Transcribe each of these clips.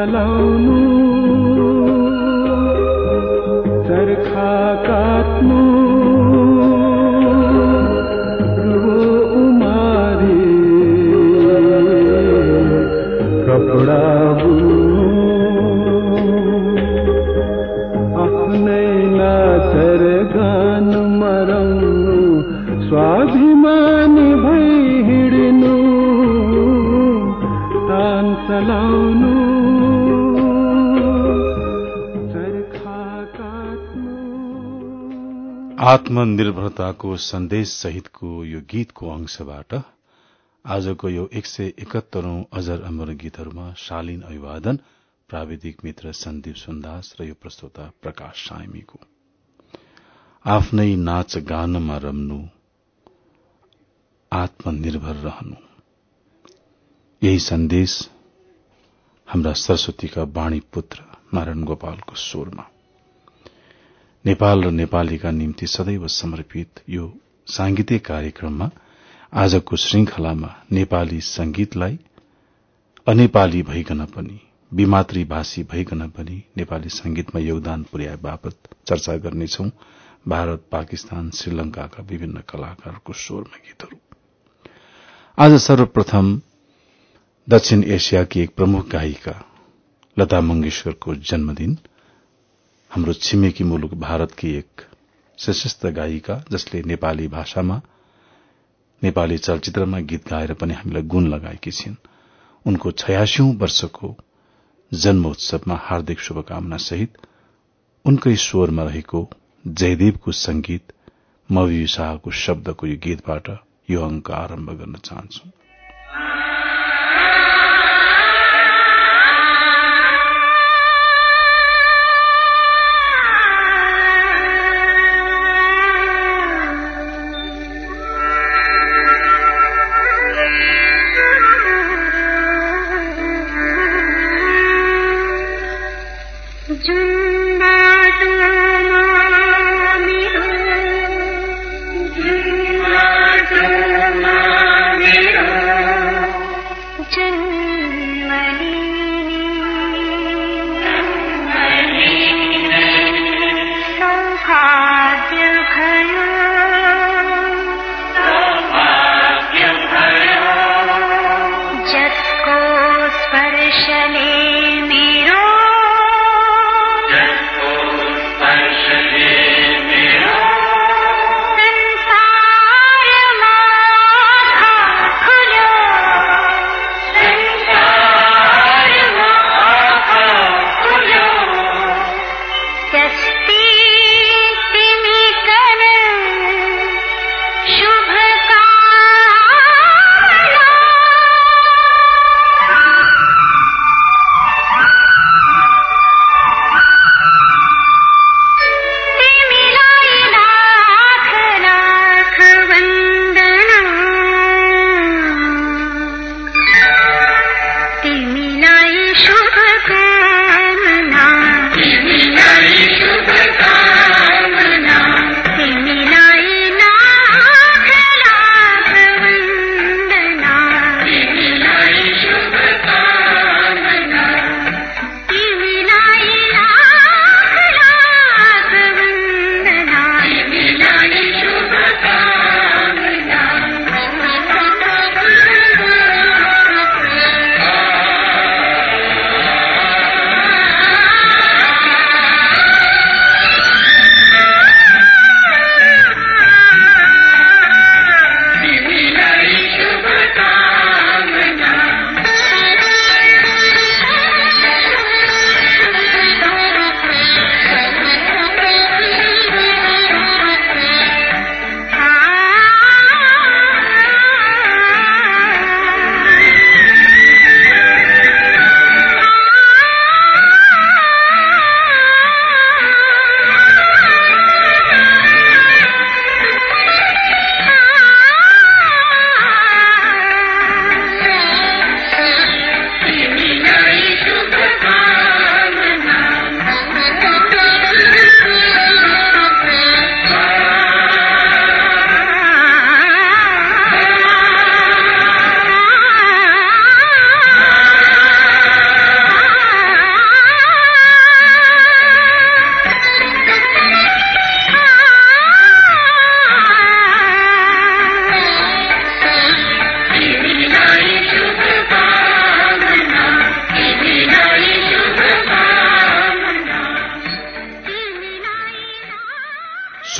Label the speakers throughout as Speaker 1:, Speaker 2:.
Speaker 1: ಕಲೌನು आत्मनिर्भरताको सन्देश सहितको यो गीतको अंशबाट आजको यो एक सय एकहत्तरौं अजर अमर गीतहरूमा शालीन अभिवादन
Speaker 2: प्राविधिक मित्र सन्दीप सुन्दास र यो प्रस्तोता प्रकाश साइमीको आफ्नै नाच गानमा रम्नु आत्मनिर्भर रहनु। यही सन्देश हाम्रा सरस्वतीका वाणी पुत्र नारायण गोपालको स्वरमा। नेपाल र नेपालीका निम्ति सदैव समर्पित यो सांगीतिक कार्यक्रममा आजको श्रृंखलामा नेपाली संगीतलाई अनेपाली भइकन पनि विमातृभाषी भइकन पनि नेपाली संगीतमा योगदान पुर्याए बापत चर्चा गर्नेछौ भारत पाकिस्तान श्रीलंकाका विभिन्न कलाकारको स्वरमा गीतहरू। आज सर्वप्रथम दक्षिण एसियाकी एक प्रमुख गायिका लता मंगेशकरको जन्मदिन हाम्रो छिमेकी मुलुक भारतकी एक सशस्त गायिका जसले नेपाली भाषामा नेपाली चलचित्रमा गीत गाएर पनि हामीलाई गुण लगाएकी छिन्। उनको छयासीौं वर्षको जन्मोत्सवमा हार्दिक शुभकामना सहित उनकै स्वरमा रहेको जयदेवको संगीत मवि शाहको शब्दको यो गीतबाट यो अंक आरम्भ गर्न चाहन्छु।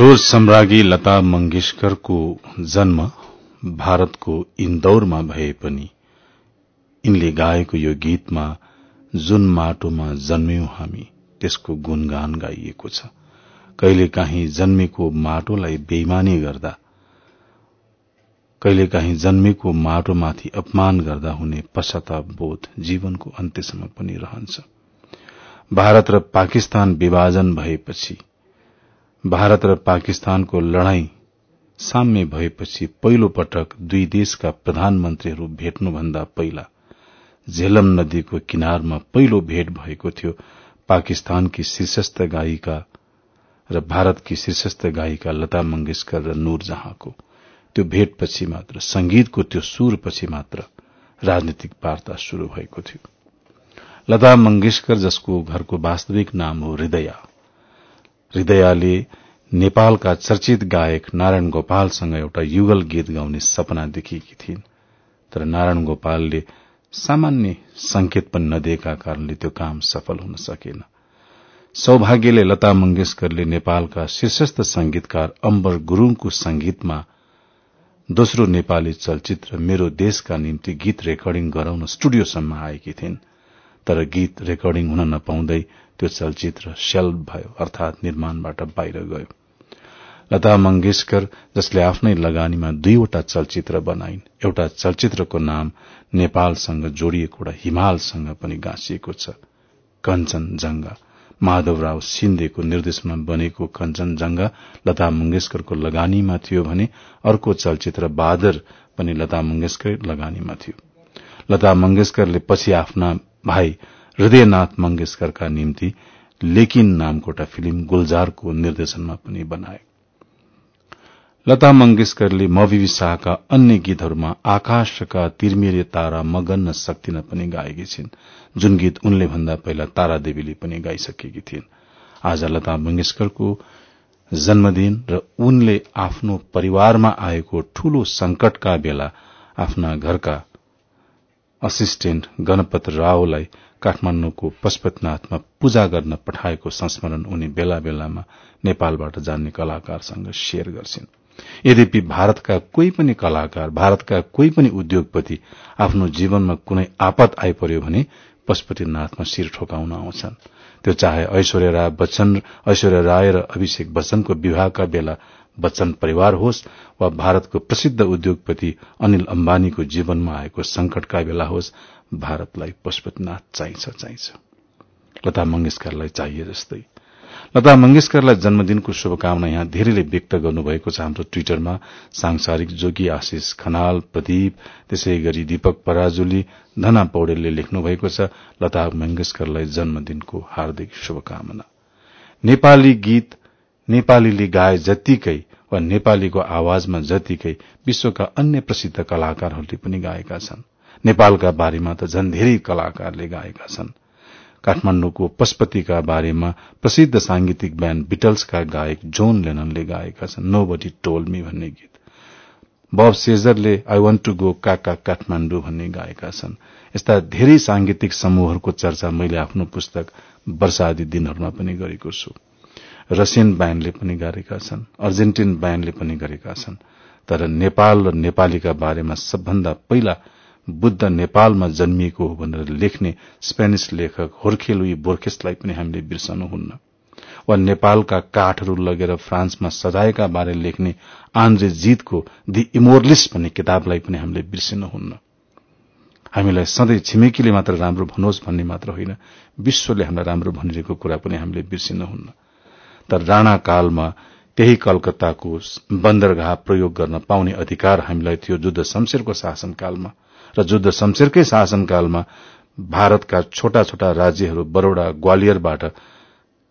Speaker 2: स्वर सम्राज्ञी लता मंगेशकरको जन्म भारतको इन्दौरमा भए पनि यिनले गाएको यो गीतमा जुन माटोमा जन्म्यौं हामी त्यसको गुणगान गाइएको छ। कहिलेकाहीँ जन्मेको माटोलाई बेइमानी गर्दा कहिलेकाहीँ जन्मेको माटोमाथि अपमान गर्दा हुने पश्चाताप बोध जीवनको अन्त्यसम्म पनि रहन्छ। भारत र पाकिस्तान विभाजन भएपछि भारत र पाकिस्तानको लड़ाई साम्य भएपछि पहिलो पटक दुई देशका प्रधानमन्त्रीहरू भेट्नुभन्दा पहिला झेलम नदीको किनारमा पहिलो भेट भएको थियो पाकिस्तानकी शीर्षस्थ गायिका र भारतकी शीर्षस्थ गायिका लता मंगेशकर र नूर जहाँको त्यो भेटपछि मात्र संगीतको त्यो सुरपछि मात्र राजनीतिक वार्ता शुरू भएको थियो। लता मंगेशकर जसको घरको वास्तविक नाम हो हृदया। हृदयाले नेपालका चर्चित गायक नारायण गोपालसँग एउटा युगल गीत गाउने सपना देखेकी थिइन्। तर नारायण गोपालले सामान्य संकेत पनि नदिएका कारणले त्यो काम सफल हुन सकेन। सौभाग्यले लता मंगेशकरले नेपालका शीर्षस्थ संगीतकार अम्बर गुरूङको संगीतमा दोस्रो नेपाली चलचित्र मेरो देशका निम्ति गीत रेकर्डिङ गराउन स्टुडियोसम्म आएकी थिइन्। तर गीत रेकर्डिङ हुन नपाउँदै त्यो चलचित्र सेल्फ भयो अर्थात निर्माणबाट बाहिर गयो। लता मंगेशकर जसले आफ्नै लगानीमा दुईवटा चलचित्र बनाइन् एउटा चलचित्रको नाम नेपालसँग जोडिएको एउटा हिमालसँग पनि गाँसिएको छ। कञ्चनजंगा माधवराव सिन्देको निर्देशनमा बनेको कञ्चनजंगा लता मंगेशकरको लगानीमा थियो भने अर्को चलचित्र बादर पनि लता मंगेशकर लगानीमा थियो। लता मंगेशकरले पछि आफ्ना भाइ हृदयनाथ मंगेशकरका निम्ति लेकिन नामको एउटा फिल्म गुलजारको निर्देशनमा पनि बनाए। लता मंगेशकरले मविवी शाहका अन्य गीतहरूमा आकाशका तिर्मिरे तारा मगन्न सक्दिन पनि गाएकी छिन् जुन गीत उनले भन्दा पहिला तारा देवीले पनि गाइसकेकी थिइन्। आज लता मंगेशकरको जन्मदिन र उनले आफ्नो परिवारमा आएको ठूलो संकटका बेला आफ्ना घरका असिस्टेन्ट गणपत रावलाई काठमाण्डुको पशुपतिनाथमा पूजा गर्न पठाएको संस्मरण उनी बेला बेलामा नेपालबाट जान्ने कलाकारसँग शेयर गर्छिन्। यद्यपि भारतका कोही पनि कलाकार भारतका कोही पनि उद्योगपति आफ्नो जीवनमा कुनै आपत आइपर्यो भने पशुपतिनाथमा शिर ठोकाउन आउँछन्। त्यो चाहे ऐश्वर्या राय बच्चन ऐश्वर्या राय र अभिषेक बच्चनको विवाहका बेला बच्चन परिवार होस् वा भारतको प्रसिद्ध उद्योगपति अनिल अम्बानीको जीवनमा आएको संकटका बेला होस् भारतलाई पशुपतिनाथ चाहिन्छ चाहिन्छ। लता मंगेशकरलाई चाहिए जस्तै। लता मंगेशकरलाई जन्मदिनको शुभकामना यहाँ धेरैले व्यक्त गर्नुभएको छ हाम्रो ट्वीटरमा। सांसारिक जोगी आशिष खनाल प्रदीप त्यसै गरी दीपक पराजुली धना पौडेलले लेख्नु भएको छ लता मंगेशकरलाई जन्मदिनको हार्दिक शुभकामना। नेपाली गीत नेपालीले गाए जत्तिकै वा नेपालीको आवाजमा जतिकै विश्वका अन्य प्रसिद्ध कलाकारहरूले पनि गाएका छन्। नेपालका बारेमा त झन धेरै कलाकारले गाएका छन्। काठमाण्डुको पशुपतिका बारेमा प्रसिद्ध सांगीतिक ब्याण्ड बिटल्सका गायक जोन लेननले गाएका छन् नो बडी टोल भन्ने गीत। बब सेजरले आई वन्ट टू गो काका काठमाण्डु भन्ने गाएका छन्। यस्ता धेरै सांगीतिक समूहहरूको चर्चा मैले आफ्नो पुस्तक वर्षादी दिनहरूमा पनि गरेको छु। रसियन ब्यान्डले पनि गरेका छन् अर्जेन्टिन ब्यान्डले पनि गरेका छन्। तर नेपाल र नेपालीका बारेमा सबभन्दा पहिला बुद्ध नेपालमा जन्मिएको हो भनेर लेख्ने स्पेनिस लेखक होर्खेलुई बोर्खेसलाई पनि हामीले बिर्सनुहुन्न वा नेपालका काठहरू लगेर फ्रान्समा सजाएका बारे लेख्ने आन्द्रे जीतको दि इमोरलिस भन्ने किताबलाई पनि हामीले बिर्सिनुहुन्न हामीलाई सधैँ छिमेकीले मात्र राम्रो भनोस् भन्ने मात्र होइन विश्वले हामीलाई राम्रो भनिरहेको कुरा पनि हामीले बिर्सिनुहुन्न तर राणा कालमा त्यही कलकत्ताको बन्दरगाह प्रयोग गर्न पाउने अधिकार हामीलाई थियो जुद्ध शमशेरको शासनकालमा। र जुद्ध शमशेरकै शासनकालमा भारतका छोटा छोटा राज्यहरू बरोडा ग्वालियरबाट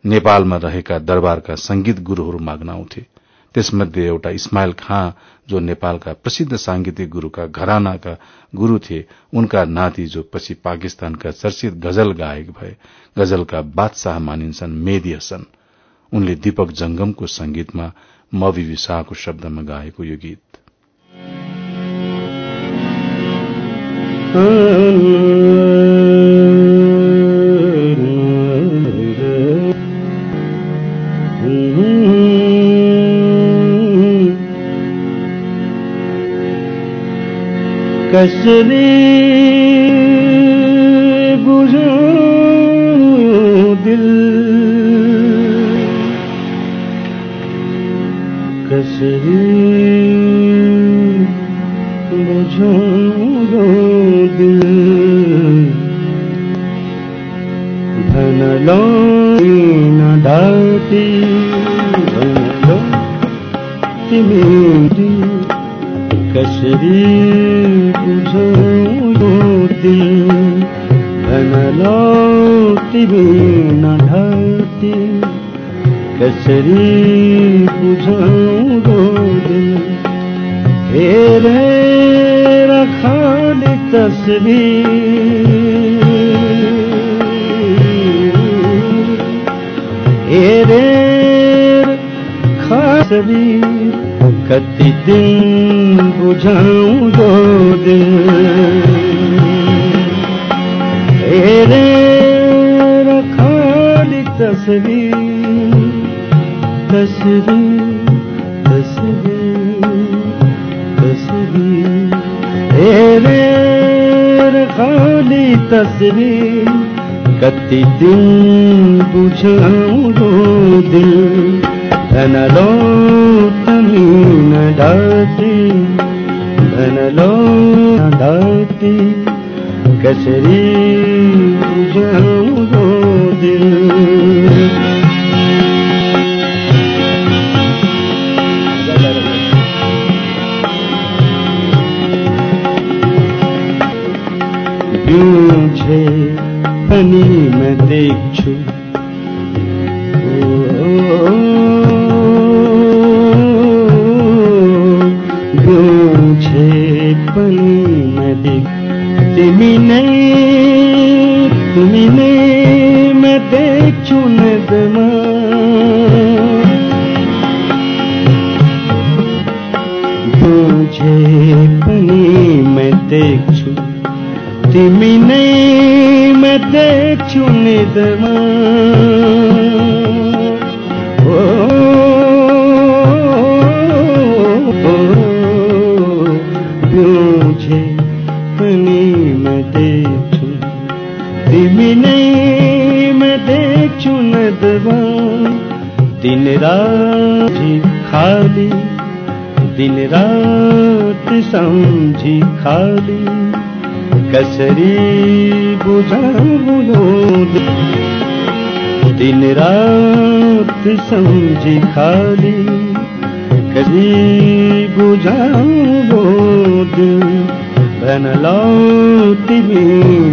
Speaker 2: नेपालमा रहेका दरबारका संगीत गुरूहरू माग्न आउँथे। त्यसमध्ये एउटा इस्माइल खाँ जो नेपालका प्रसिद्ध सांगीतिक गुरूका घरानाका गुरू थिए उनका नाति जो पछि पाकिस्तानका चर्चित गजल गायक भए गजलका बादशाह मानिन्छन् मेदी हसन उनले दीपक जंगमको संगीतमा मवि विशाहको शब्दमा गाएको यो गीत।
Speaker 3: कसरी हेरेर खाली तस्बिर कति दिन बुझाउँदो दिल। धनलो तमी न डाटी धनलो न डाटी कसरी बुझाउँदो दिल। पनि म देख्छु ओ, बुझे पनि म नै म दिन रात खाली दिन रात सम्झी खाली कसरी बुझाउलो दिन रात सम्झी खाली कसरी दिल बनलो तिमी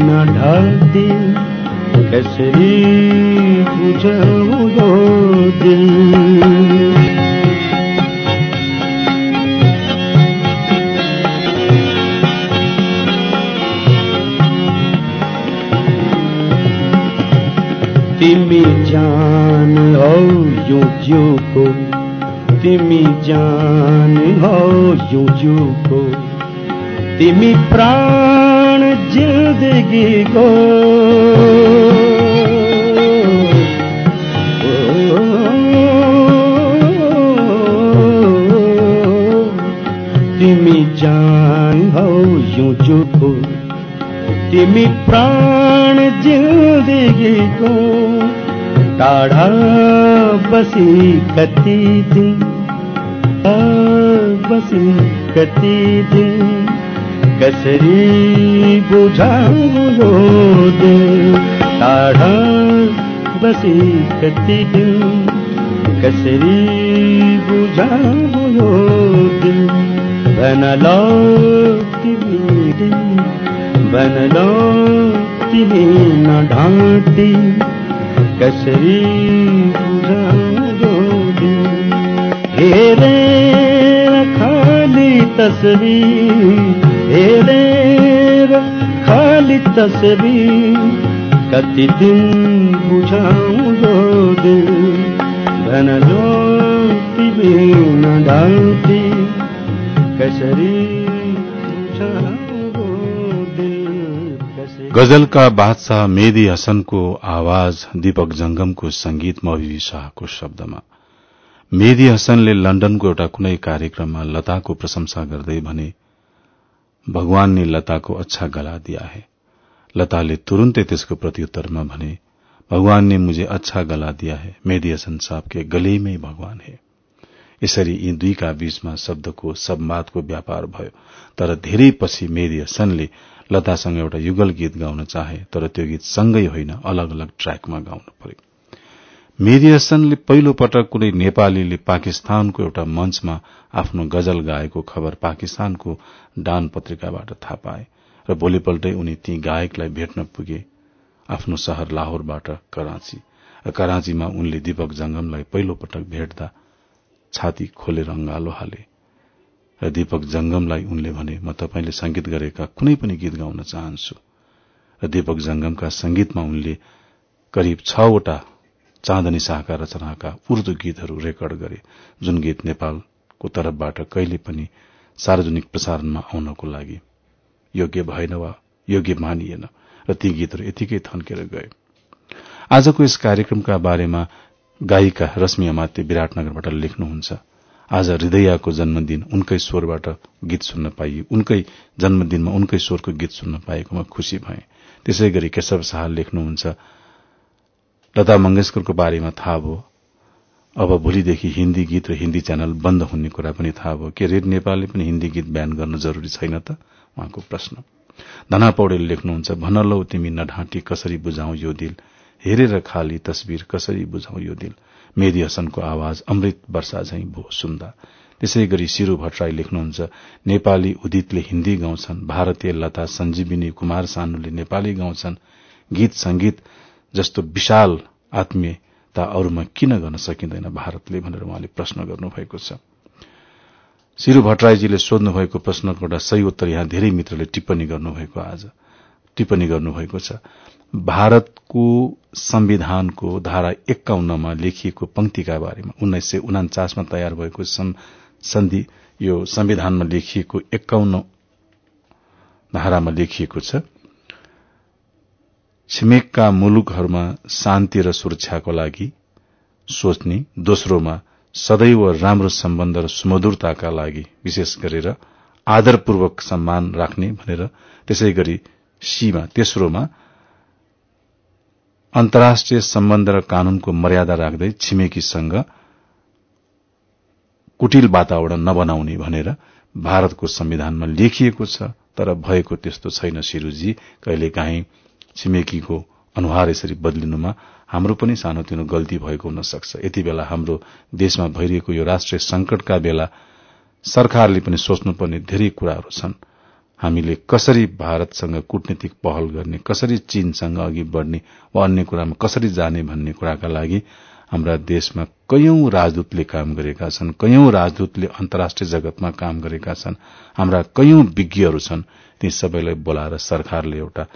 Speaker 3: न ढाल्ती कसरी बुझाउलो दिल तिमी जान हो यो जिउको। तिमी जान हो यो जिउको। तिमी प्राण जिन्दगीको तिमी जान हो यो जिउको। तिमी प्राण जिन्दगीको टाढा बसी कति दिन बसी कति दिन कसरी बुझाउलो दिल टाढा बसी कति दिन कसरी बुझाउलो दिल बनलो तिमी दिन बनलो तिमी न ढाँटी कसरी हेरेर खाली तस्बिर हेरेर खाली तस्बिर कति दिन बुझाउँदो दिल। बनलो तिमी न ढाँटी कसरी
Speaker 2: गजलका बादशाह मेदी हसनको आवाज दीपक जंगमको संगीत मविवी शाहको शब्दमा। मेदी हसनले लण्डनको एउटा कुनै कार्यक्रममा लताको प्रशंसा गर्दै भने भगवान ने लता को अच्छा गला दिया है। लताले तुरन्तै त्यसको प्रत्युत्तरमा भने भगवान ने मुझे अच्छा गला दिया है। मेदी हसन साहब के गले में भगवान है। यसरी यी दुईका बीचमा शब्दको संवादको व्यापार भयो। तर धेरै पछि मेदी हसनले लतासँग एउटा युगल गीत गाउन चाहे तर त्यो गीत सँगै होइन अलग अलग ट्र्याकमा गाउनु पर्यो। मेरी हसनले पहिलो पटक कुनै नेपालीले पाकिस्तानको एउटा मञ्चमा आफ्नो गजल गाएको खबर पाकिस्तानको डान पत्रिकाबाट थाहा पाए र भोलिपल्टै उनी ती गायकलाई भेट्न पुगे आफ्नो शहर लाहोरबाट कराँची र कराँचीमा उनले दीपक जंगमलाई पहिलो पटक भेट्दा छाती खोलेर अंगालो हाले। र दीपक जंगमलाई उनले भने म तपाईँले संगीत गरेका कुनै पनि गीत गाउन चाहन्छु। र दीपक जंगमका संगीतमा उनले करिब छवटा चाँदनी शाहका रचनाका उर्दू गीतहरू रेकर्ड गरे जुन गीत नेपालको तरफबाट कहिले पनि सार्वजनिक प्रसारणमा आउनको लागि योग्य भएन वा योग्य मानिएन र ती गीतहरू यतिकै थन्केर गए। आजको यस कार्यक्रमका बारेमा गायिका रश्मि अमात्य विराटनगरबाट लेख्नुहुन्छ। आज हृदयको जन्मदिन उनकै स्वरबाट गीत सुन्न पाइयो। उनकै जन्मदिनमा उनकै स्वरको गीत सुन्न पाएकोमा खुशी भए। त्यसै गरी केशव शाह लेख्नुहुन्छ लता मंगेशकरको बारेमा थाहा भयो। अब भोलिदेखि हिन्दी गीत र हिन्दी च्यानल बन्द हुने कुरा पनि थाहा भयो। के रेड नेपालले पनि हिन्दी गीत ब्यान गर्न जरूरी छैन त? उहाँको प्रश्न। धना पौडेल लेख्नुहुन्छ भन लौ तिमी नढाँटी कसरी बुझाउ यो दिल? हेरेर खाली तस्विर कसरी बुझाउ यो दिल? मेदी हसनको आवाज अमृत वर्षा झै भो सुन्दा। त्यसै गरी शिरू भट्टराई लेख्नुहुन्छ नेपाली उदितले हिन्दी गाउँछन् भारतीय लता संजीविनी कुमार सानुले नेपाली गाउँछन्। गीत संगीत जस्तो विशाल आत्मीयता अरूमा किन गर्न सकिँदैन भारतले? भनेर उहाँले प्रश्न गर्नुभएको छ। शिरू भट्टराईजीले सोध्नु भएको प्रश्नको एउटा सही उत्तर यहाँ धेरै मित्रले टिप्पणी गर्नुभएको आज। टिप्पणी गर्नुभएको छ। भारतको संविधानको धारा एक्काउन्नमा लेखिएको पंक्तिका बारेमा उन्नाइस सय उनाचासमा तयार भएको सन्धि यो संविधानमा लेखिएको एक्काउन्न धारामा लेखिएको छ। छिमेकका मुलुकहरूमा शान्ति र सुरक्षाको लागि सोच्ने दोस्रोमा सदैव राम्रो सम्बन्ध र सुमधुरताका लागि विशेष गरेर आदरपूर्वक सम्मान राख्ने भनेर त्यसै गरी सीमा तेस्रोमा अन्तर्राष्ट्रिय सम्बन्ध र कानूनको मर्यादा राख्दै छिमेकीसँग कुटिल वातावरण नबनाउने भनेर भारतको संविधानमा लेखिएको छ तर भएको त्यस्तो छैन शिरूजी। कहिलेकाहीँ छिमेकीको अनुहार यसरी बदलिनुमा हाम्रो पनि सानोतिनो गल्ती भएको हुन सक्छ यति बेला हाम्रो देशमा भइरहेको यो राष्ट्रिय संकटका बेला सरकारले पनि सोच्नुपर्ने धेरै कुराहरू छनृ। हामीले कसरी भारतसँग कूटनीतिक पहल गर्ने कसरी चीनसँग अघि बढ़ने वा अन्य कुरामा कसरी जाने भन्ने कुराका लागि हाम्रा देशमा कैयौं राजदूतले काम गरेका छन् कैयौं राजदूतले अन्तर्राष्ट्रिय जगतमा काम गरेका छन् हाम्रा कैयौं विज्ञहरू छन् ती सबैलाई बोलाएर सरकारले एउटा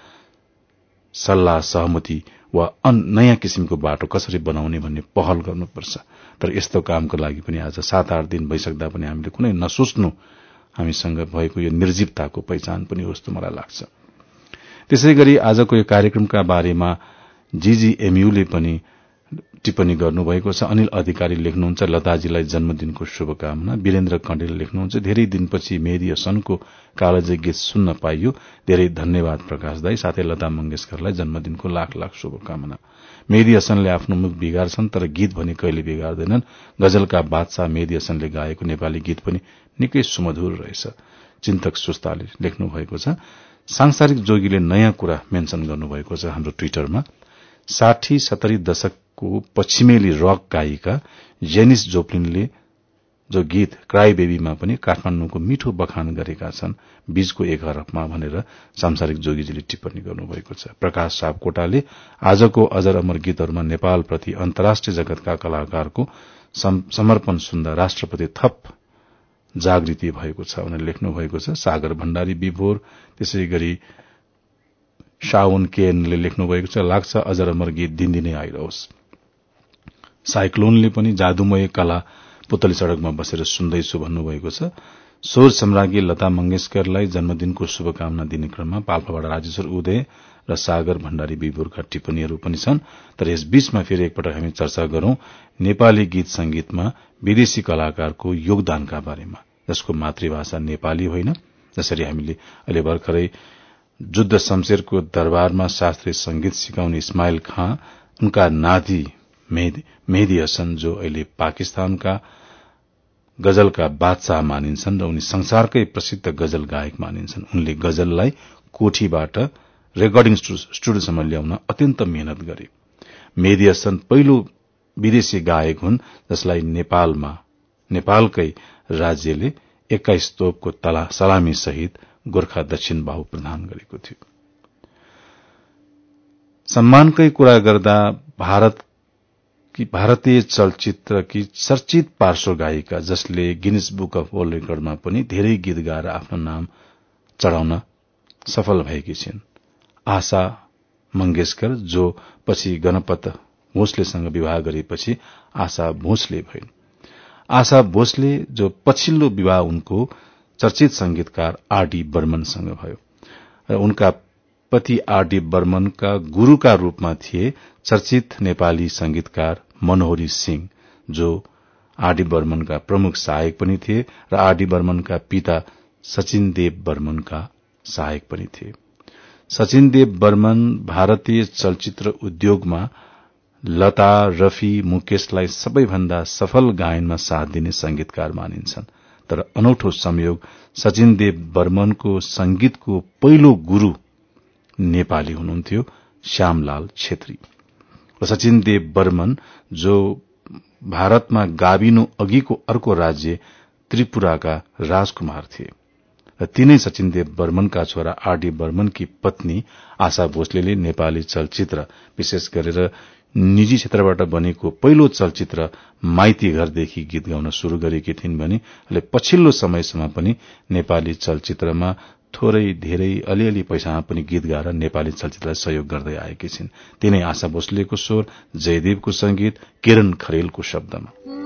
Speaker 2: सल्लाह सहमति वा नयाँ किसिमको बाटो कसरी बनाउने भन्ने पहल गर्नुपर्छ। तर यस्तो कामको लागि पनि आज सात आठ दिन भइसक्दा पनि हामीले कुनै नसोच्नु हामीसँग भएको यो निर्जीवताको पहिचान पनि हो जस्तो मलाई लाग्छ। त्यसै गरी आजको यो कार्यक्रमका बारेमा जीजीएमयूले पनि टिप्पणी गर्नुभएको छ। अनिल अधिकारी लेख्नुहुन्छ लताजीलाई जन्मदिनको शुभकामना। वीरेन्द्र कण्डेल लेख्नुहुन्छ धेरै दिनपछि मेरी सनको कालजय गीत सुन्न पाइयो। धेरै धन्यवाद प्रकाश दाई। साथै लता मंगेशकरलाई जन्मदिनको लाख लाख शुभकामना। मेदी हसनले आफ्नो मुख बिगार्छन् तर गीत भने कहिले बिगार्दैनन्। गजलका बादशाह मेदी हसनले गाएको नेपाली गीत पनि निकै सुमधुर रहेछ। चिन्तक सुस्ताले लेख्नु भएको छ सांसारिक जोगीले नयाँ कुरा मेन्सन गर्नुभएको छ हाम्रो ट्विटरमा। साठी सत्तरी दशकको पश्चिमेली रक गायिका जेनिस जोप्लिनले जो गीत क्राई बेबीमा पनि काठमाण्डुको मिठो बखान गरेका छन् बीचको एक हरफमा भनेर सांसारिक जोगीजीले टिप्पणी गर्नुभएको छ। प्रकाश सापकोटाले आजको अजर अमर गीतहरूमा नेपालप्रति अन्तर्राष्ट्रिय जगतका कलाकारको समर्पण सुन्दा राष्ट्रपति थप जागृति भएको छ भनेर लेख्नु भएको छ। सागर भण्डारी विभोर त्यसै गरी साउन केनले लेख्नु भएको छ। लाग्छ अजर अमर गीत दिनदिनै आइरहोस्। साइक्लोनले पनि जादुमय कला पुतली सड़कमा बसेर सुन्दैछु भन्नुभएको छ। स्वर सम्राज्ञी लता मंगेशकरलाई जन्मदिनको शुभकामना दिने क्रममा पाल्पाबाट राजेश्वर उदय र सागर भण्डारी विभोरका टिप्पणीहरू पनि छन्। तर यस बीचमा फेरि एकपटक हामी चर्चा गरौं नेपाली गीत संगीतमा विदेशी कलाकारको योगदानका बारेमा। जसको मातृभाषा नेपाली होइन। जसरी हामीले अहिले भर्खरै जुद्ध शमशेरको दरबारमा शास्त्रीय संगीत सिकाउने इस्माइल खाँ उनका नाति मेहदी हसन जो अहिले पाकिस्तानका गजलका बादशाह मानिन्छन् र उनी संसारकै प्रसिद्ध गजल गायक मानिन्छन्। उनले गजललाई कोठीबाट रेकर्डिङ स्टुडियोसम्म ल्याउन अत्यन्त मेहनत गरे। मेदी हसन पहिलो विदेशी गायक हुन् जसलाई नेपालमा नेपालकै राज्यले एक्काइस तोपको सलामी सहित गोर्खा दक्षिण बाहु प्रदान गरेको थियो। सम्मानकै कुरा गर्दा भारत भारतीय चलचित्रकी चर्चित पार्श्व गायिका जसले गिनिस बुक अफ वर्ल्ड रेकर्डमा पनि धेरै गीत गाएर आफ्नो नाम चढ़ाउन सफल भएकी छिन्। आशा मंगेशकर जो पछि गणपत भोसलेसँग विवाह गरेपछि आशा भोसले भइन्। आशा भोसले जो पछिल्लो विवाह उनको चर्चित संगीतकार आरडी बर्मनसँग भयो र उनका पति आरडी बर्मनका गुरूका रूपमा थिए चर्चित नेपाली संगीतकार मनोहरी सिंह जो आरडी बर्मनका प्रमुख सहायक पनि थिए र आरडी बर्मनका पिता सचिन देव बर्मनका सहायक पनि थिए। सचिन देव बर्मन भारतीय चलचित्र उद्योगमा लता रफी मुकेशलाई सबैभन्दा सफल गायनमा साथ दिने संगीतकार मानिन्छन्। तर अनौठो संयोग सचिन देव बर्मनको संगीतको पहिलो गुरू नेपाली हुनुहुन्थ्यो श्यामलाल छेत्री। सचिन देव बर्मन जो भारतमा गाविनु अघिको अर्को राज्य त्रिपुराका राजकुमार थिए। र तीनै सचिनदेव बर्मनका छोरा आरडी बर्मनकी पत्नी आशा भोसले नेपाली चलचित्र विशेष गरेर निजी क्षेत्रबाट बनेको पहिलो चलचित्र माइती घरदेखि गीत गाउन शुरू गरेकी थिइन् भने पछिल्लो समयसम्म पनि नेपाली चलचित्रमा थोरै धेरै अलिअलि पैसामा पनि गीत गाएर नेपाली चलचित्रलाई सहयोग गर्दै आएकी छिन्। तिनै आशा भोसलेको स्वर जयदेवको संगीत किरण खरेलको शब्दमा।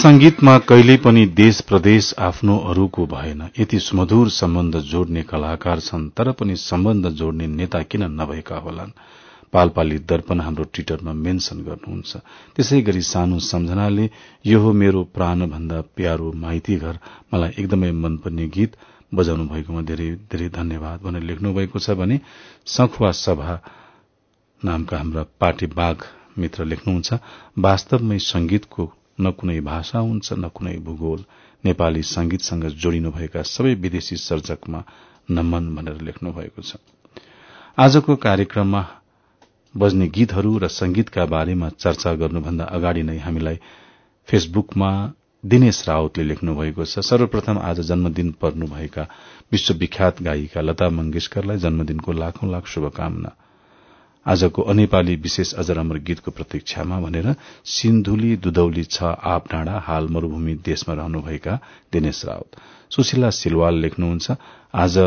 Speaker 2: संगीतमा कहिल्यै पनि देश प्रदेश आफ्नो अरूको भएन। यति सुमधुर सम्बन्ध जोड्ने कलाकार छन् तर पनि सम्बन्ध जोड्ने नेता किन नभएका होलान्? पालपाली दर्पण हाम्रो ट्विटरमा मेन्शन गर्नुहुन्छ। त्यसै गरी सानो सम्झनाले यो हो मेरो प्राण भन्दा प्यारो माइती घर मलाई एकदमै मनपर्ने गीत बजाउनु भएकोमा धेरै धेरै धन्यवाद। भनेर लेख्नु भएको छ भने सखुवा सभा नामका हाम्रा पाटे बाघ मित्र लेख्नुहुन्छ वास्तवमै संगीतको न कुनै भाषा हुन्छ न कुनै भूगोल। नेपाली संगीतसँग जोडिनुभएका सबै विदेशी सर्जकमा नमन भनेर लेख्नु भएको छ। आजको कार्यक्रममा बज्ने गीतहरू र संगीतका बारेमा चर्चा गर्नुभन्दा अगाडि नै हामीलाई फेसबुकमा दिनेश राउतले लेख्नु भएको छ। सर्वप्रथम आज जन्मदिन पर्नुभएका विश्वविख्यात गायिका लता मंगेशकरलाई जन्मदिनको लाखौं लाख शुभकामना। आजको अनेपाली विशेष अजर अमर गीतको प्रतीक्षामा भनेर सिन्धुली दुदौली छ आप डाँडा हाल मरूभूमि देशमा रहनुभएका दिनेश राउत। सुशीला सिलवाल लेख्नुहुन्छ आज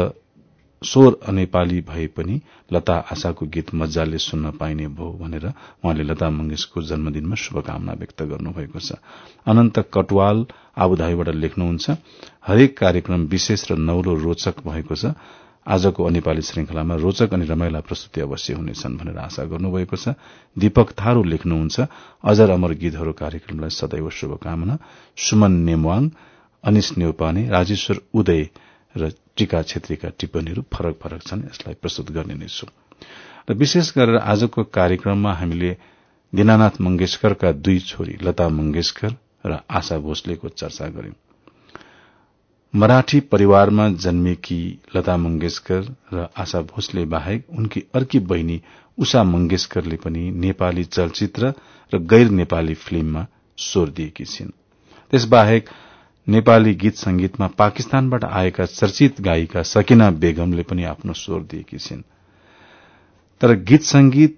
Speaker 2: स्वर अनेपाली भए पनि लता आशाको गीत मजाले सुन्न पाइने भयो भनेर उहाँले लता मंगेशको जन्मदिनमा शुभकामना व्यक्त गर्नुभएको छ। अनन्त कटवाल आबुधाईबाट लेख्नुहुन्छ हरेक कार्यक्रम विशेष र नौलो रोचक भएको छ। आजको अनेपाली श्रृंखलामा रोचक अनि रमाइला प्रस्तुति अवश्य हुनेछन् भनेर आशा गर्नुभएको छ। दीपक थारू लेख्नुहुन्छ। अजर अमर गीतहरू कार्यक्रमलाई सदैव शुभकामना। सुमन नेमवाङ अनिश नेउपाने राजेश्वर उदय र टीका छेत्रीका टिप्पणीहरू फरक फरक छन् यसलाई प्रस्तुत गर्ने नै छु। र विशेष गरेर आजको कार्यक्रममा हामीले दीनानाथ मंगेशकरका दुई छोरी लता मंगेशकर र आशा भोसलेको चर्चा गर्यौं मराठी परिवारमा जन्मेकी लता मंगेशकर र आशा भोसले बाहेक उनकी अर्की बहिनी उषा मंगेशकरले पनि नेपाली चलचित्र र गैर नेपाली फिल्ममा स्वर दिएकी छिन्। त्यसबाहेक नेपाली गीत संगीतमा पाकिस्तानबाट आएका चर्चित गायिका सकिना बेगमले पनि आफ्नो स्वर दिएकी छिन्। तर गीत संगीत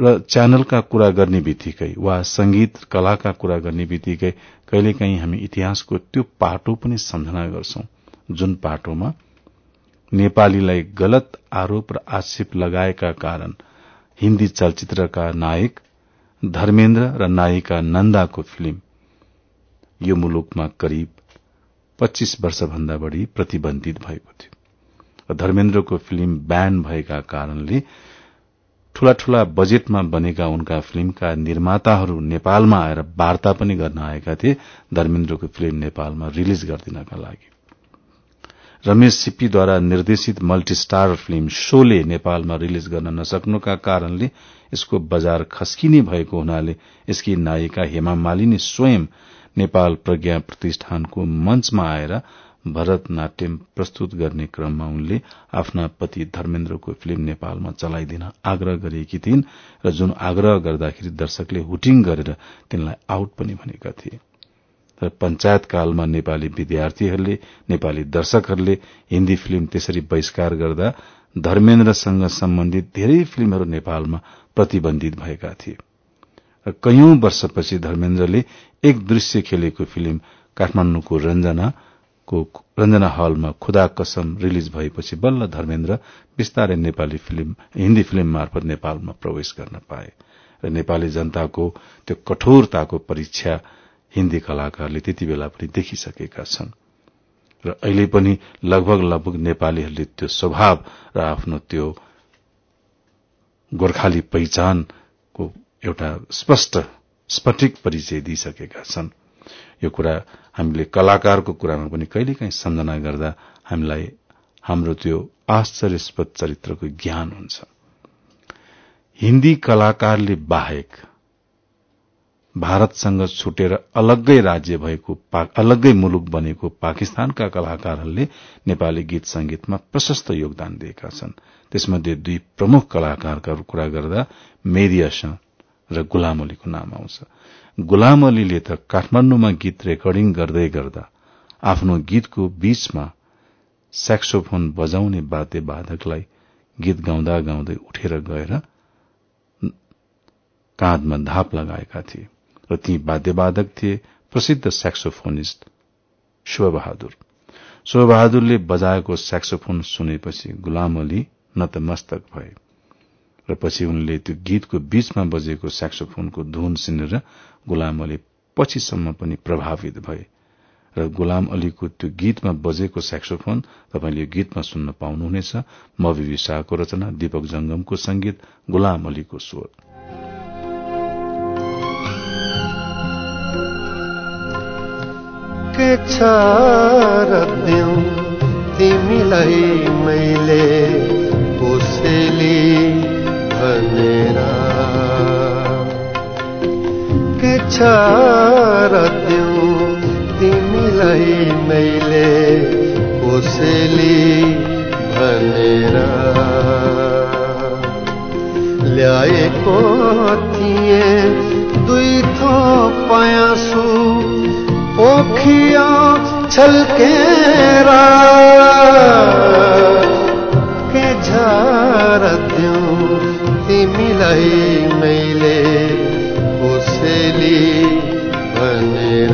Speaker 2: र च्यानलका कुरा गर्ने बित्तिकै वा संगीत कलाका कुरा गर्ने बित्तिकै कहिलेकाहीँ हामी इतिहासको त्यो पाटो पनि सम्झना गर्छौं जुन पाटोमा नेपालीलाई गलत आरोप र आक्षेप लगाएका कारण हिन्दी चलचित्रका नायक धर्मेन्द्र र नायिका नन्दाको फिल्म यो मुलुकमा करिब पच्चीस वर्षभन्दा बढ़ी प्रतिबन्धित भएको थियो। धर्मेन्द्रको फिल्म ब्यान भएका कारणले ठूला ठूला बजेटमा बनेका उनका फिल्मका निर्माताहरू नेपालमा आएर वार्ता पनि गर्न आएका थिए। धर्मेन्द्रको फिल्म नेपालमा रिलिज गरिदिनका लागि। रमेश सिप्पीद्वारा निर्देशित मल्टीस्टार फिल्म शोले नेपालमा रिलिज गर्न नसक्नुका कारणले यसको बजार खस्किने भएको हुनाले यसकी नायिका हेमा मालिनी स्वयं नेपाल प्रज्ञा प्रतिष्ठानको मञ्चमा आएर भरतनाट्यम प्रस्तुत गर्ने क्रममा उनले आफ्ना पति धर्मेन्द्रको फिल्म नेपालमा चलाइदिन आग्रह गरेकी थिइन् र जुन आग्रह गर्दाखेरि दर्शकले हुटिङ गरेर तिनलाई आउट पनि भनेका थिए। र पञ्चायत कालमा नेपाली विद्यार्थीहरूले नेपाली दर्शकहरूले हिन्दी फिल्म त्यसरी बहिष्कार गर्दा धर्मेन्द्रसँग सम्बन्धित धेरै फिल्महरू नेपालमा प्रतिबन्धित भएका थिए। र कैयौं वर्षपछि धर्मेन्द्रले एक दृश्य खेलेको फिल्म काठमाण्डुको रंजनाको रंजना हलमा खुदा कसम रिलिज भएपछि बल्ल धर्मेन्द्र विस्तारै नेपाली फिल्म हिन्दी फिल्म मार्फत नेपालमा प्रवेश गर्न पाए र नेपाली जनताको त्यो कठोरताको परीक्षा हिन्दी कलाकारले त्यति बेला पनि देखिसकेका छन्। र अहिले पनि लगभग लगभग नेपालीहरूले त्यो स्वभाव र आफ्नो त्यो गोर्खाली पहिचानको एउटा स्पष्ट स्फटिक परिचय दिइसकेका छन्। यो कुरा हामीले कलाकारको कुरामा पनि कहिलेकाहीँ सम्झना गर्दा हामीलाई हाम्रो त्यो आश्चर्यस्पद चरित्रको ज्ञान हुन्छ। हिन्दी कलाकारले बाहेक भारतसँग छुटेर अलग्गै राज्य भएको अलग्गै मुलुक बनेको पाकिस्तानका कलाकारहरूले नेपाली गीत संगीतमा प्रशस्त योगदान दिएका छन्। त्यसमध्ये दुई प्रमुख कलाकारका कुरा गर्दा मेरिया र गुलाम अलीको नाम आउँछ। गुलाम अलीले त काठमाण्डुमा गीत रेकर्डिङ गर्दै गर्दा आफ्नो गीतको बीचमा सेक्सोफोन बजाउने वाद्य बाधकलाई गीत गाउँदा गाउँदै उठेर गएर काँधमा धाप लगाएका थिए र ती वाद्यवादक थिए प्रसिद्ध सेक्सोफोनिस्ट शिवबहादुर शिवबहादुरले बजाएको सेक्सोफोन सुनेपछि गुलाम अली नतमस्तक भए। र पछि उनले त्यो गीतको बीचमा बजेको सेक्सोफोनको धुन सुनेर गुलाम अली पछिसम्म पनि प्रभावित भए। र गुलाम अलीको त्यो गीतमा बजेको सेक्सोफोन तपाईँले गीतमा सुन्न पाउनुहुनेछ। मवि शाहको रचना दीपक जंगमको संगीत गुलाम अलीको स्वर।
Speaker 4: तिमीलाई मैले कोसेली भनेर के छ दिउँ तिमीलाई मैले कोसेली भनेर? ल्याएको थिएँ दुई थो पायासु पोखिया छलकेरा। के झार तिमीलाई मैले कोसेली भनेर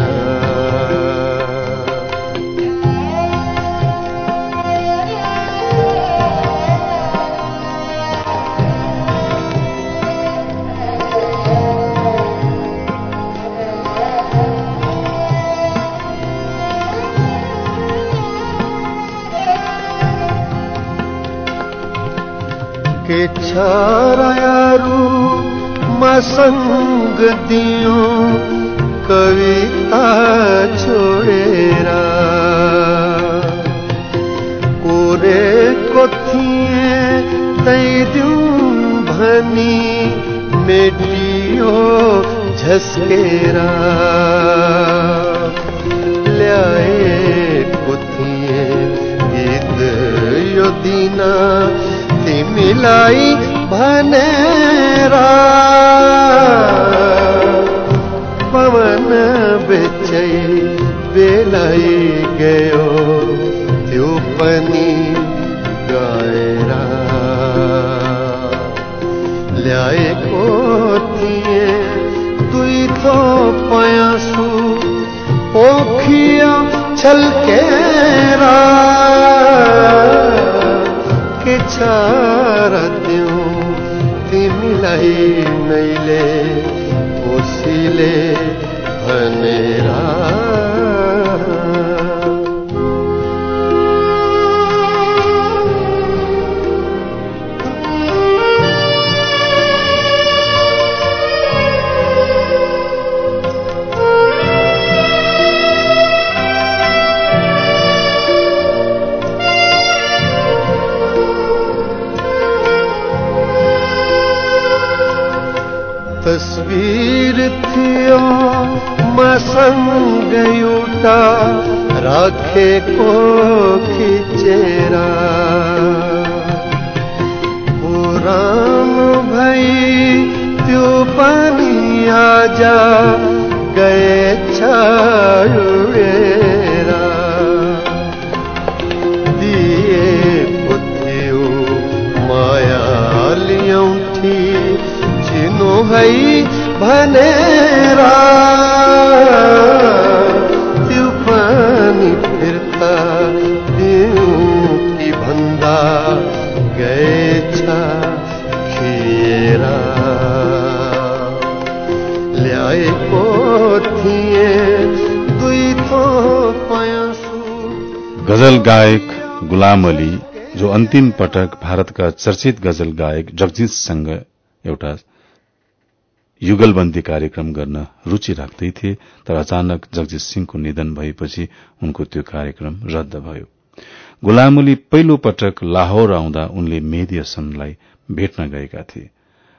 Speaker 4: छायारू मसंग दियो कविता कोरे कोथिए तै दिउँ भनी मेटियो झस्केर। ल्याएको थिए गीत यो दिना तिमीलाई भनेर पवन बेचै बेलाई गयो त्यो पनि गएर। ल्याएको थिए दुई थो पयासु पोखिया छल्केर। के छार दिउँ तिमीलाई मैले कोसीले भनेरा राखेको खिचेर पुरानो भई त्यो पनि आज गएछ उडेर दिएको माया ल्याउँथी चिनो है भनेर
Speaker 2: गजल गायक गुलाम अली जो अन्तिम पटक भारतका चर्चित गजल गायक जगजितसँग एउटा युगलबन्दी कार्यक्रम गर्न रूचि राख्दै थिए तर अचानक जगजित सिंहको निधन भएपछि उनको त्यो कार्यक्रम रद्द भयो। गुलाम अली पहिलो पटक लाहौर आउँदा उनले मेदी हसनलाई भेट्न गएका थिए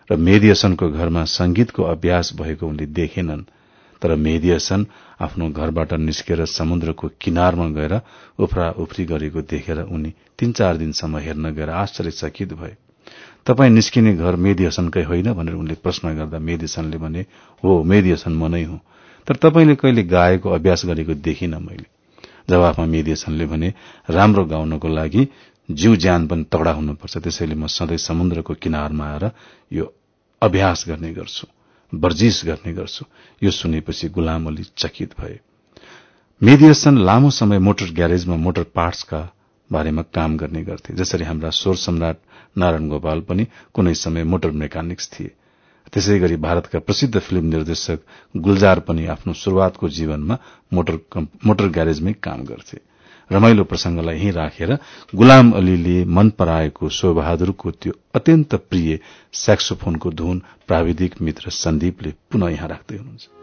Speaker 2: र मेदियसनको घरमा संगीतको अभ्यास भएको उनले देखेनन्। तर मेदियसन आफ्नो घरबाट निस्केर समुद्रको किनारमा गएर उफ्रा उफ्री गरेको देखेर उनी तीन चार दिनसम्म हेर्न गएर आश्चर्यचकित भए। तपाई निस्किने घर मेदियसनकै होइन भनेर उनले प्रश्न गर्दा मेदियसनले भने हो मेदियसन म नै हुँ। तर तपाईँले कहिले गाएको अभ्यास गरेको देखिन मैले। जवाफमा मेदियसनले भने राम्रो गाउनको लागि जीव ज्यान पनि तगडा हुनुपर्छ। त्यसैले म सधैँ समुद्रको किनारमा आएर यो अभ्यास गर्ने गर्छु। वर्जिश गर्ने गर्छु। यो सुनेपछि गुलाम अली चकित भए। मेदियसन लामो समय मोटर ग्यारेजमा मोटर पार्ट्सका बारेमा काम गर्ने गर्थे जसरी हाम्रा स्वर सम्राट नारायण गोपाल पनि कुनै समय मोटर मेकानिक्स थिए। त्यसै गरी भारतका प्रसिद्ध फिल्म निर्देशक गुलजार पनि आफ्नो शुरूआतको जीवनमा मोटर, मोटर ग्यारेजमै काम गर्थे। रमाइलो प्रसंगलाई यही राखेर गुलाम अलीले मन पराएको शोबहादुरको त्यो अत्यन्त प्रिय सेक्सोफोनको धुन प्राविधिक मित्र सन्दीपले पुनः यहाँ राख्दै हुनुहुन्छ।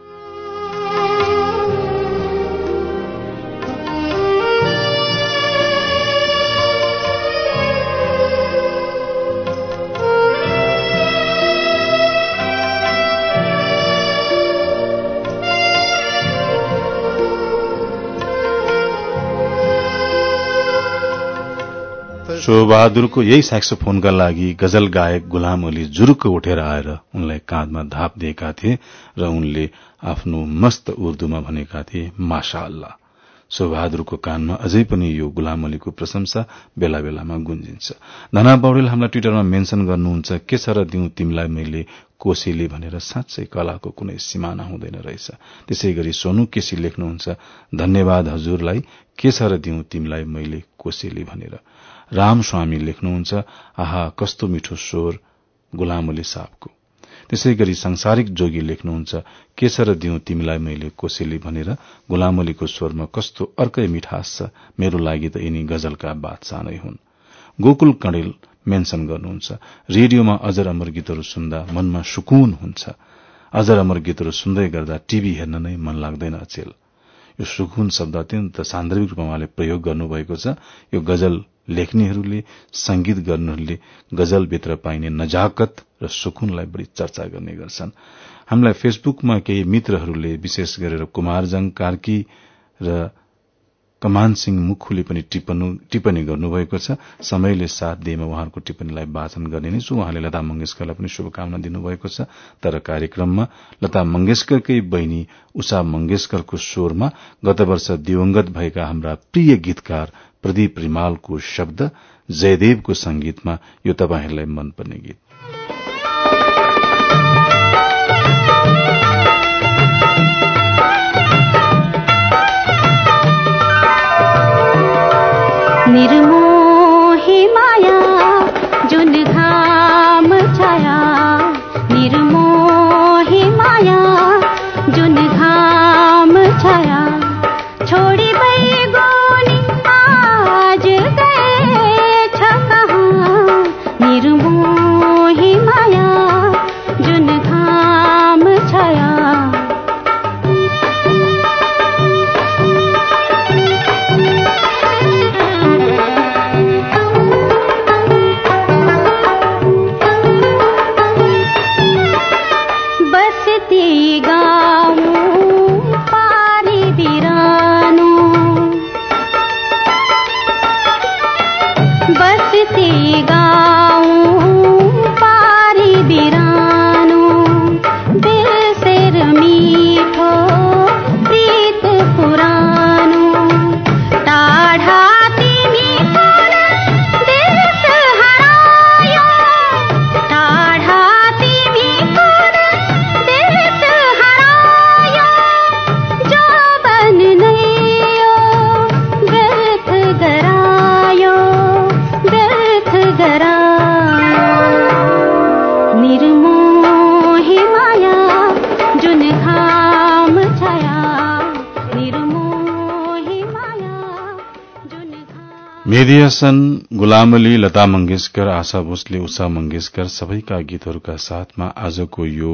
Speaker 2: शोबहादुरको यही सेक्सोफोनका लागि गजल गायक गुलाम अली जुरुक्क उठेर आएर उनलाई काँधमा धाप दिएका थिए र उनले आफ्नो मस्त उर्दूमा भनेका थिए माशा अल्लाह शोबहादुरको कानमा अझै पनि यो गुलाम अलीको प्रशंसा बेला बेलामा गुन्जिन्छ। धना पौडेल हामीलाई ट्विटरमा मेन्शन गर्नुहुन्छ के छ र दिउँ तिमीलाई मैले कोशीले भनेर साँच्चै कलाको कुनै सिमाना हुँदैन रहेछ। त्यसै गरी सोनु केसी लेख्नुहुन्छ धन्यवाद हजुरलाई के छ र दिउँ तिमीलाई मैले कोसेली भनेर। रामस्वामी लेख्नुहुन्छ आहा कस्तो मिठो स्वर गुलाम अली साहबको। त्यसै गरी सांसारिक जोगी लेख्नुहुन्छ के छ र दिउँ तिमीलाई मैले कोसेली भनेर गुलाम अलीको स्वरमा कस्तो अर्कै मिठास छ मेरो लागि त यिनी गजलका बादशाह नै हुन्। गोकुल कणेल मेन्सन गर्नुहुन्छ रेडियोमा अजर अमर गीतहरू सुन्दा मनमा सुकुन हुन्छ। अजर अमर गीतहरू सुन्दै गर्दा टीभी हेर्न नै मन लाग्दैन अचेल। यो सुकुन शब्द अत्यन्त सान्दर्भिक रूपमा उहाँले प्रयोग गर्नुभएको छ। यो गजल लेख्नेहरूले संगीत गर्नेहरूले गजलभित्र पाइने नजाकत र सुकुनलाई बढी चर्चा गर्ने गर्छन्। हामीलाई फेसबुकमा केही मित्रहरूले विशेष गरेर कुमारजङ कार्की र कमान सिंह मुखुले पनि टिप्पणी गर्नुभएको छ। समयले साथ दिएमा उहाँहरूको टिप्पणीलाई वाचन गर्ने नै छु। उहाँले लता मंगेशकरलाई पनि शुभकामना दिनुभएको छ। तर कार्यक्रममा लता मंगेशकरकै बहिनी उषा मंगेशकरको स्वरमा गत वर्ष दिवंगत भएका हाम्रा प्रिय गीतकार प्रदीप रिमालको शब्द जयदेवको संगीतमा यो तपाईँहरूलाई मनपर्ने गीत।
Speaker 5: घाम
Speaker 2: मेदियासन गुलाम अली लता मंगेशकर आशा भोसले उषा मंगेशकर सबैका गीतहरूका साथमा आजको यो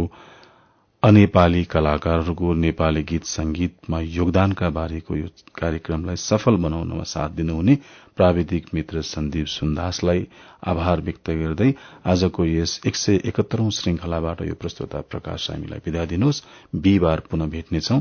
Speaker 2: अनेपाली कलाकारहरूको नेपाली गीत संगीतमा योगदानका बारेको यो कार्यक्रमलाई सफल बनाउनमा साथ दिनुहुने प्राविधिक मित्र सन्दीप सुन्दासलाई आभार व्यक्त गर्दै आजको यस एक सय एकहत्तरौं श्रृंखलाबाट यो प्रस्तुता प्रकाश हामीलाई विदा दिनुहोस्। बिहिबार पुनः भेट्नेछौ।